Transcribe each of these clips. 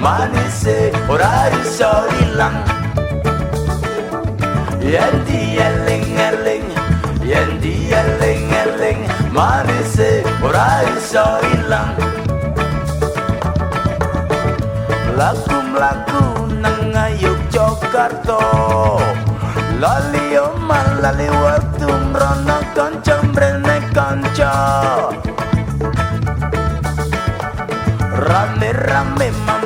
Maalesef horario zou hilang Yendi yelling yelling Yendi yelling yelling Maalesef horario zou hilang Melaku-melaku nang ayuk Jogarto Lali oman lali waktu mrono kanca mrene kanca Rame-rame mamá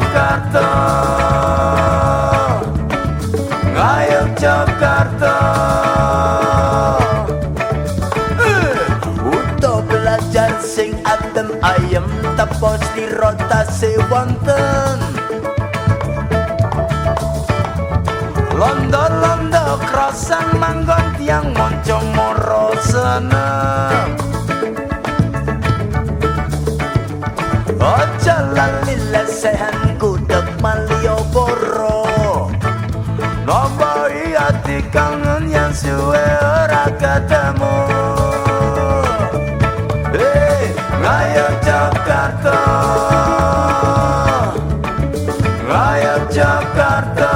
Jakarta. Ayo Jakarta. Uto belajar sing adem ayem Tepos di rotasi wonten Londo-londo krosan manggon tiang monco moro seneng Malioboro Nomboi hati kangen yang suwe ora ketemu. Hei, ngayo Jakarta. Ngayo Jakarta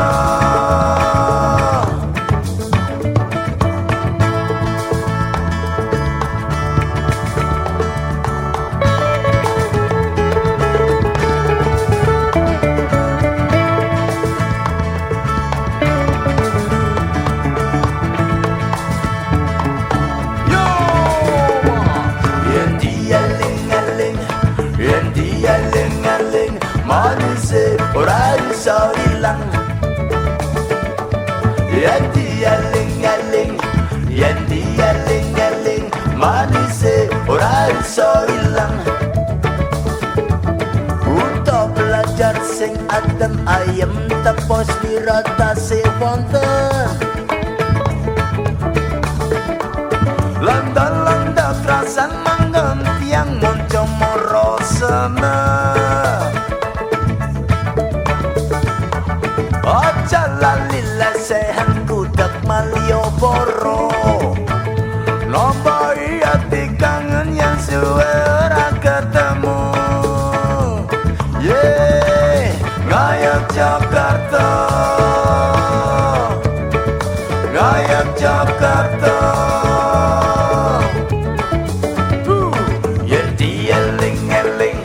dice por eso hilang Yanti yaling yaling Yanti yaling yaling Manise por eso hilang Untuk belajar sing adem ayam, Tepos dirotasi wonten London-london terasan manggen tiang monco moro seneng Ojo lali lesehan kudak Malioboro Nomboi hati kangen yang suwe ora ketemu. Yeay, ngayak Jakarta. Ngayak Jakarta. Yen dia ling eling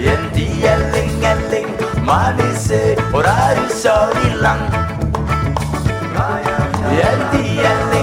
Yen dia ling orari so di lang. Yeah, yeah.